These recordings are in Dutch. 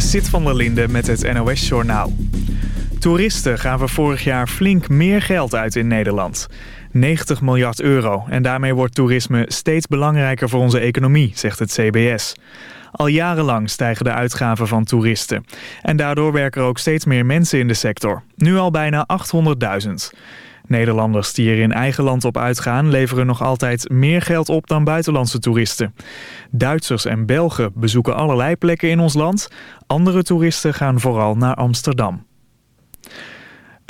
Sit van der Linde met het NOS-journaal. Toeristen gaven vorig jaar flink meer geld uit in Nederland. 90 miljard euro. En daarmee wordt toerisme steeds belangrijker voor onze economie, zegt het CBS. Al jarenlang stijgen de uitgaven van toeristen. En daardoor werken er ook steeds meer mensen in de sector. Nu al bijna 800.000. Nederlanders die er in eigen land op uitgaan... leveren nog altijd meer geld op dan buitenlandse toeristen. Duitsers en Belgen bezoeken allerlei plekken in ons land. Andere toeristen gaan vooral naar Amsterdam.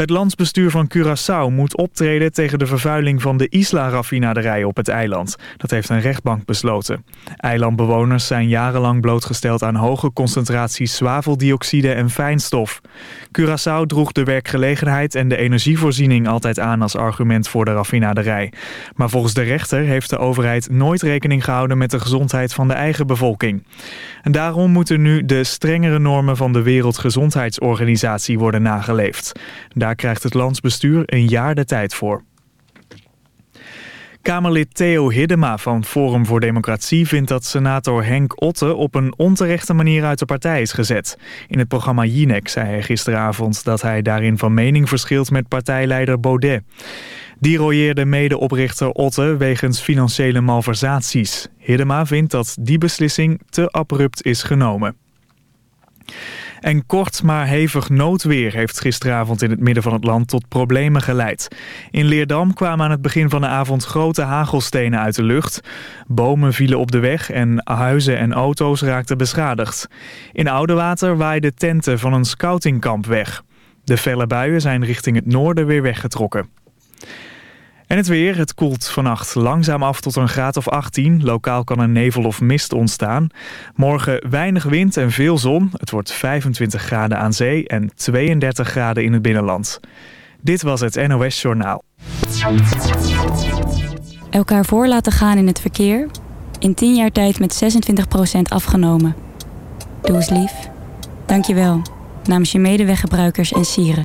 Het landsbestuur van Curaçao moet optreden tegen de vervuiling van de Isla-raffinaderij op het eiland. Dat heeft een rechtbank besloten. Eilandbewoners zijn jarenlang blootgesteld aan hoge concentraties zwaveldioxide en fijnstof. Curaçao droeg de werkgelegenheid en de energievoorziening altijd aan als argument voor de raffinaderij. Maar volgens de rechter heeft de overheid nooit rekening gehouden met de gezondheid van de eigen bevolking. En daarom moeten nu de strengere normen van de Wereldgezondheidsorganisatie worden nageleefd. Krijgt het landsbestuur een jaar de tijd voor. Kamerlid Theo Hiddema van Forum voor Democratie vindt dat senator Henk Otte op een onterechte manier uit de partij is gezet. In het programma Jinek zei hij gisteravond dat hij daarin van mening verschilt met partijleider Baudet. Die royeerde medeoprichter Otte wegens financiële malversaties. Hiddema vindt dat die beslissing te abrupt is genomen. En kort maar hevig noodweer heeft gisteravond in het midden van het land tot problemen geleid. In Leerdam kwamen aan het begin van de avond grote hagelstenen uit de lucht. Bomen vielen op de weg en huizen en auto's raakten beschadigd. In Oudewater waaiden tenten van een scoutingkamp weg. De felle buien zijn richting het noorden weer weggetrokken. En het weer, het koelt vannacht langzaam af tot een graad of 18. Lokaal kan er nevel of mist ontstaan. Morgen weinig wind en veel zon. Het wordt 25 graden aan zee en 32 graden in het binnenland. Dit was het NOS Journaal. Elkaar voor laten gaan in het verkeer. In 10 jaar tijd met 26% afgenomen. Doe eens lief. Dank je wel. Namens je medeweggebruikers en sieren.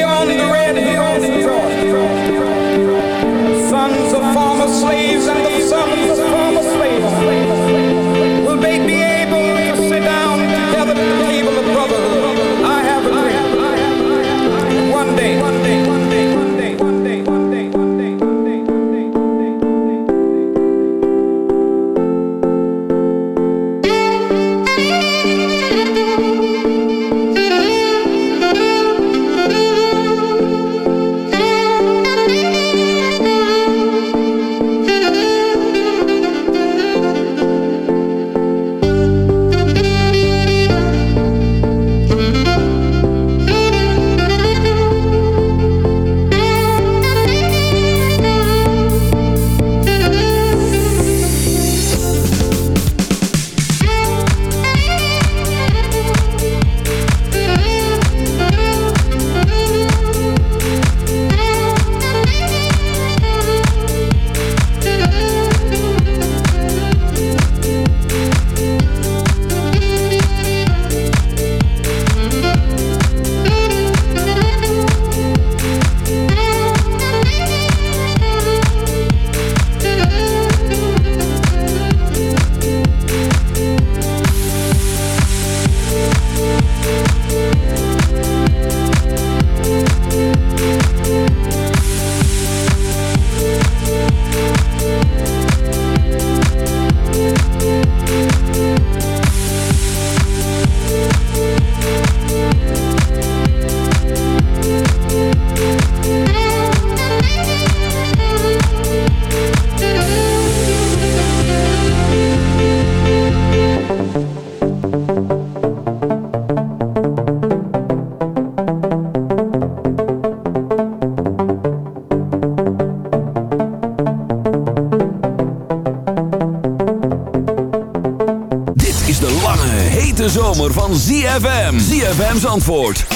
FM's antwoord 106.9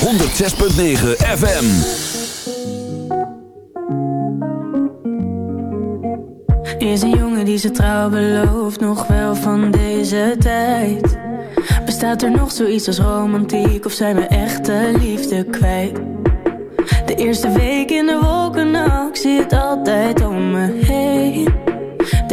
FM Is een jongen die ze trouw belooft Nog wel van deze tijd. Bestaat er nog zoiets als romantiek Of zijn we echte liefde kwijt? De eerste week in de wolken nou, Ik zie het altijd om me heen.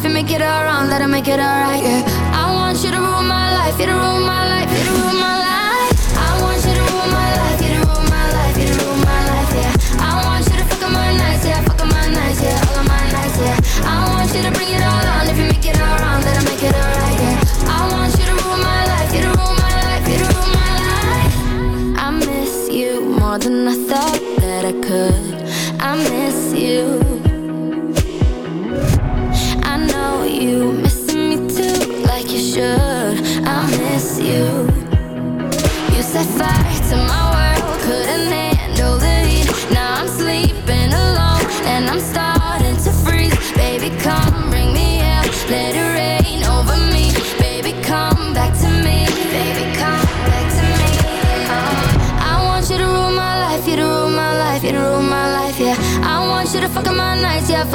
If you make it all wrong, let her make it all right, yeah. the sights of my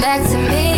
back to me.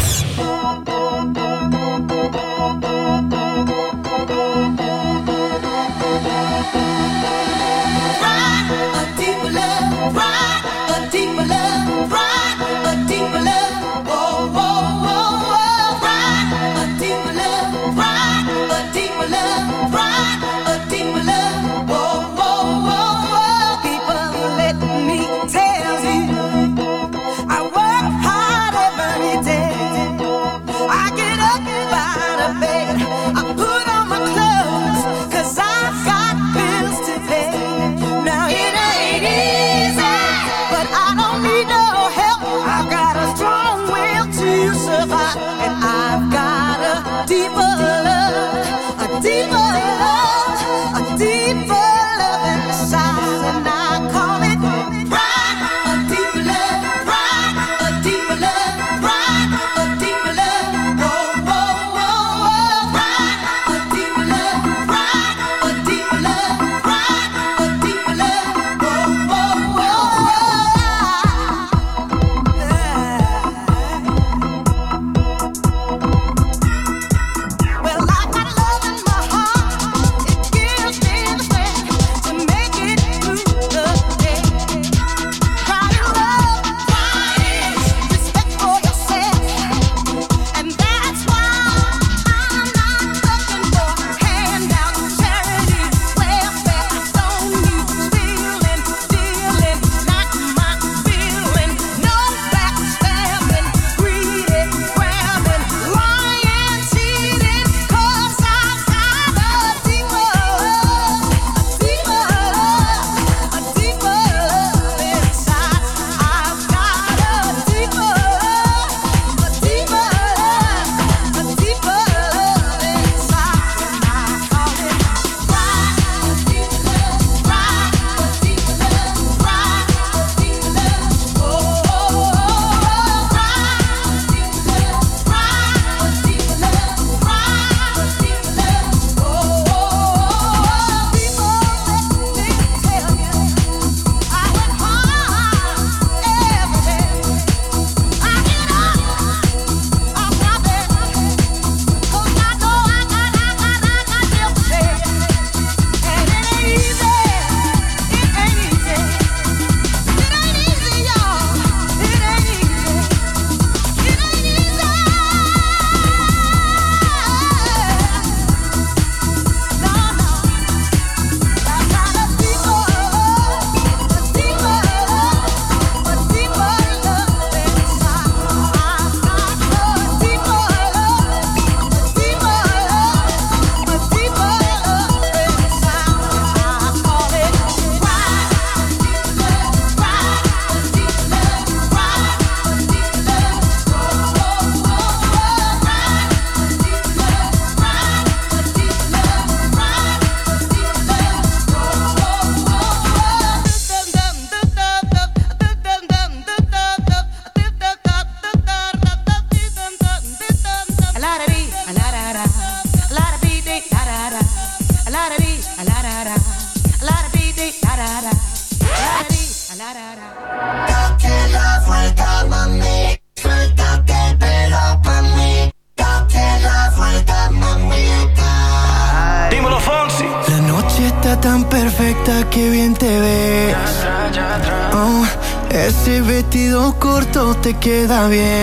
Queda bien.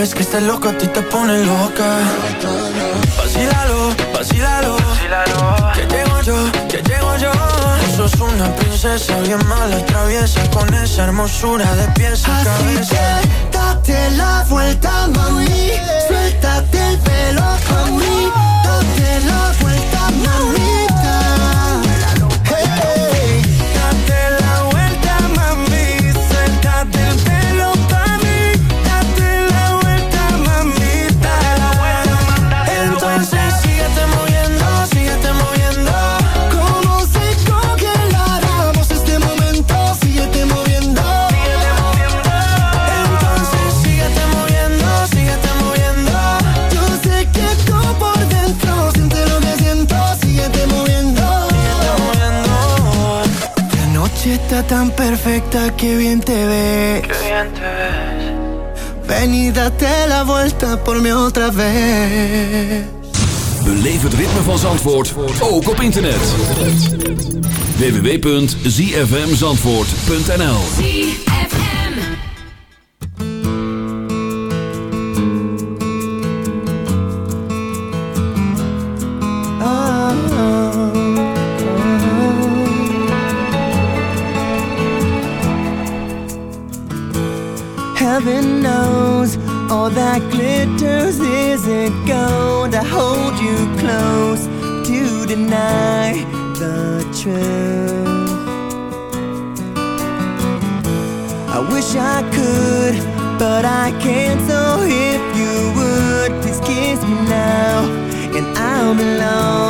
sabes que estás loco, a ti te pone loca. Vacílalo, vacílalo. Que llego yo, que llego yo. Tú sos una princesa bien mala, traviesa con esa hermosura de pies a Así. Que date Tan perfecta que bien te ves. que bien te ves. Ven y date la vuelta por mi otra vez. Beleef het ritme van Zandvoort ook op internet. www.zfmzandvoort.nl true. I wish I could, but I can't. So if you would, please kiss me now, and I'll be alone.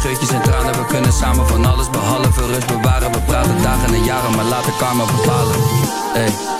scheurtjes en tranen. We kunnen samen van alles behalve rust bewaren. We praten dagen en jaren, maar laat de karma bepalen.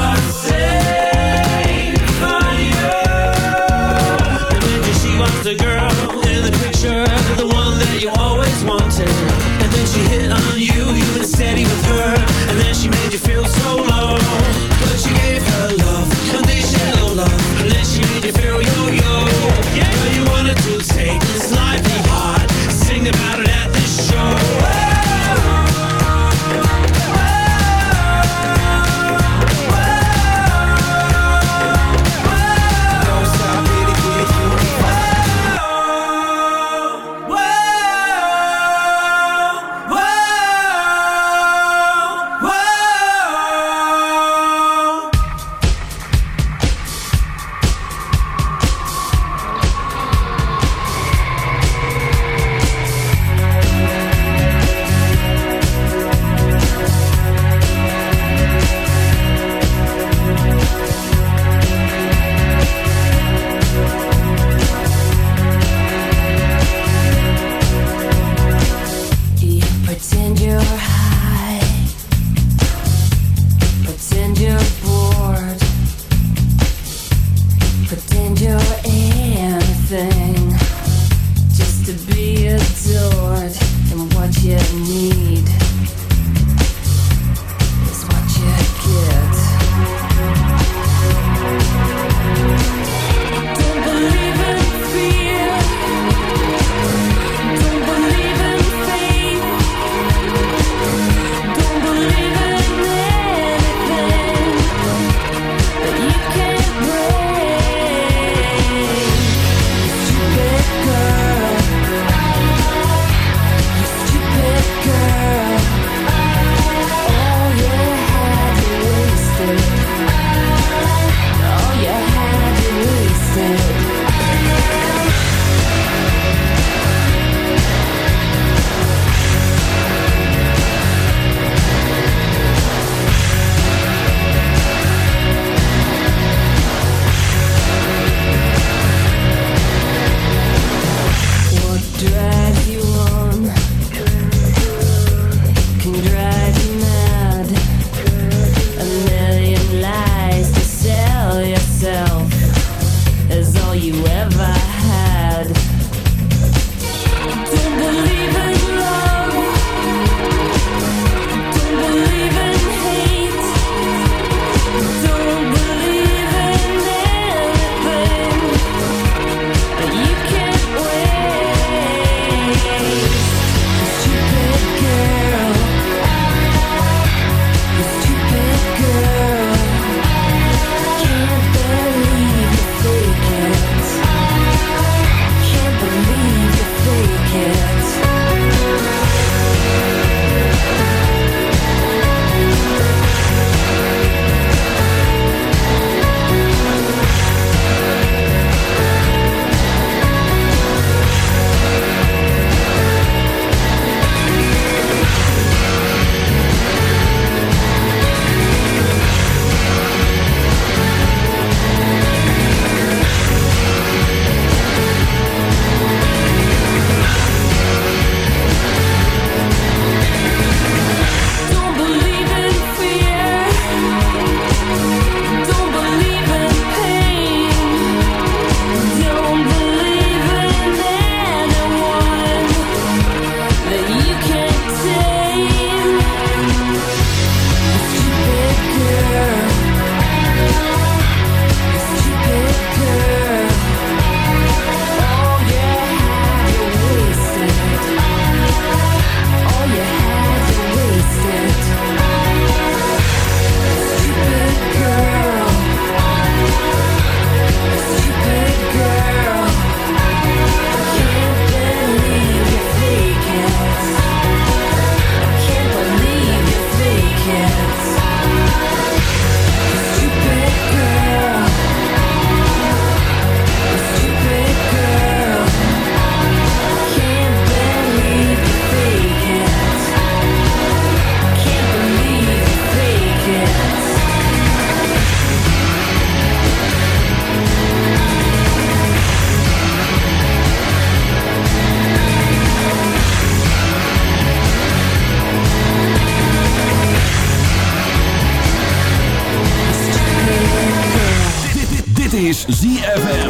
All these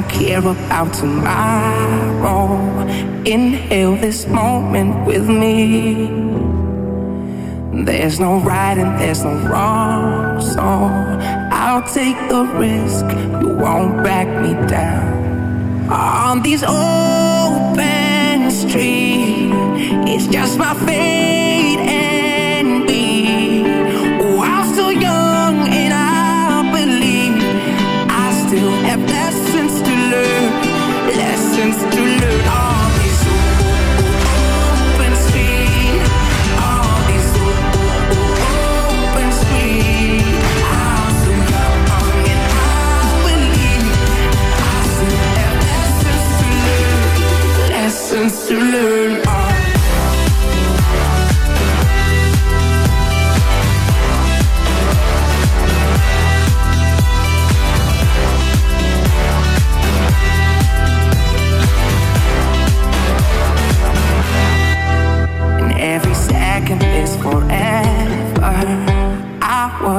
don't care about tomorrow. Inhale this moment with me. There's no right and there's no wrong, so I'll take the risk. You won't back me down on these open streets. It's just my fate and me. Oh, I'm so young. to learn all these open all these open. I'll and I believe I still have lessons to learn, lessons to learn.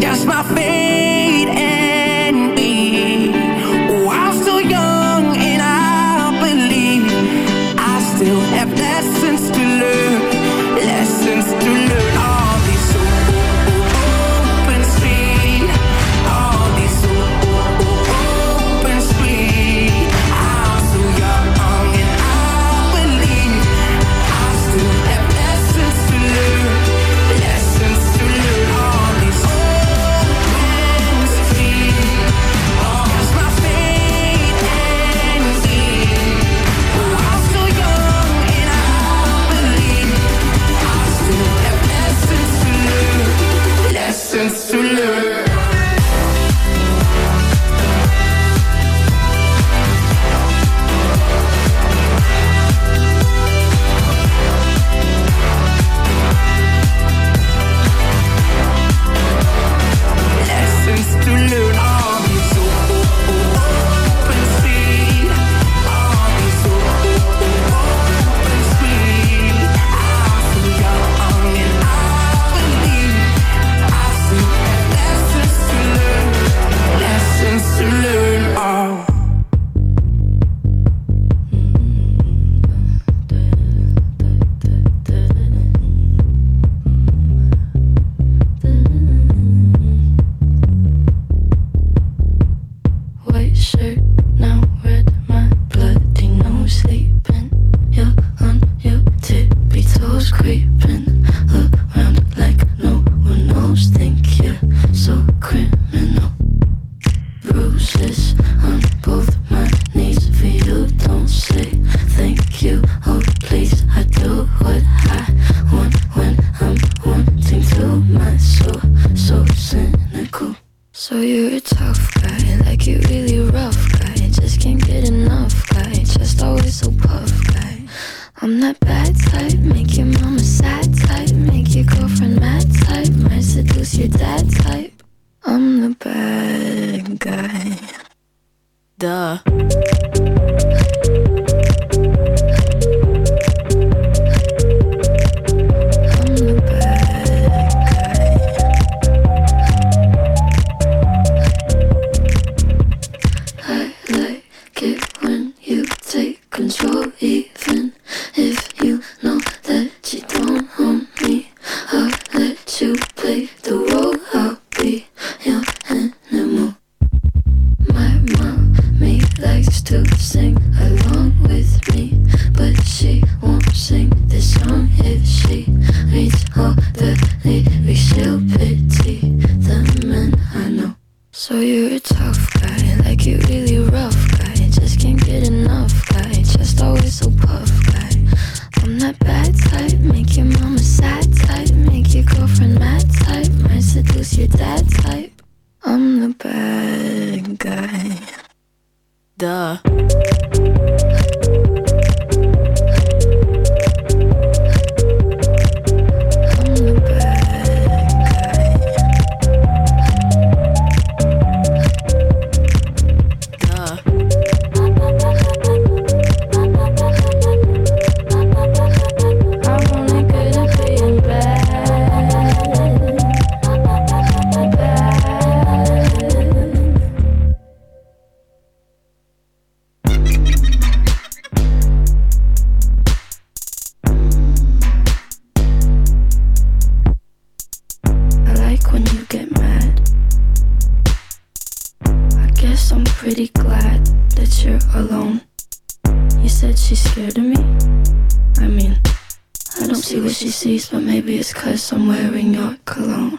That's my favorite. she sees, but maybe it's cause I'm wearing your cologne.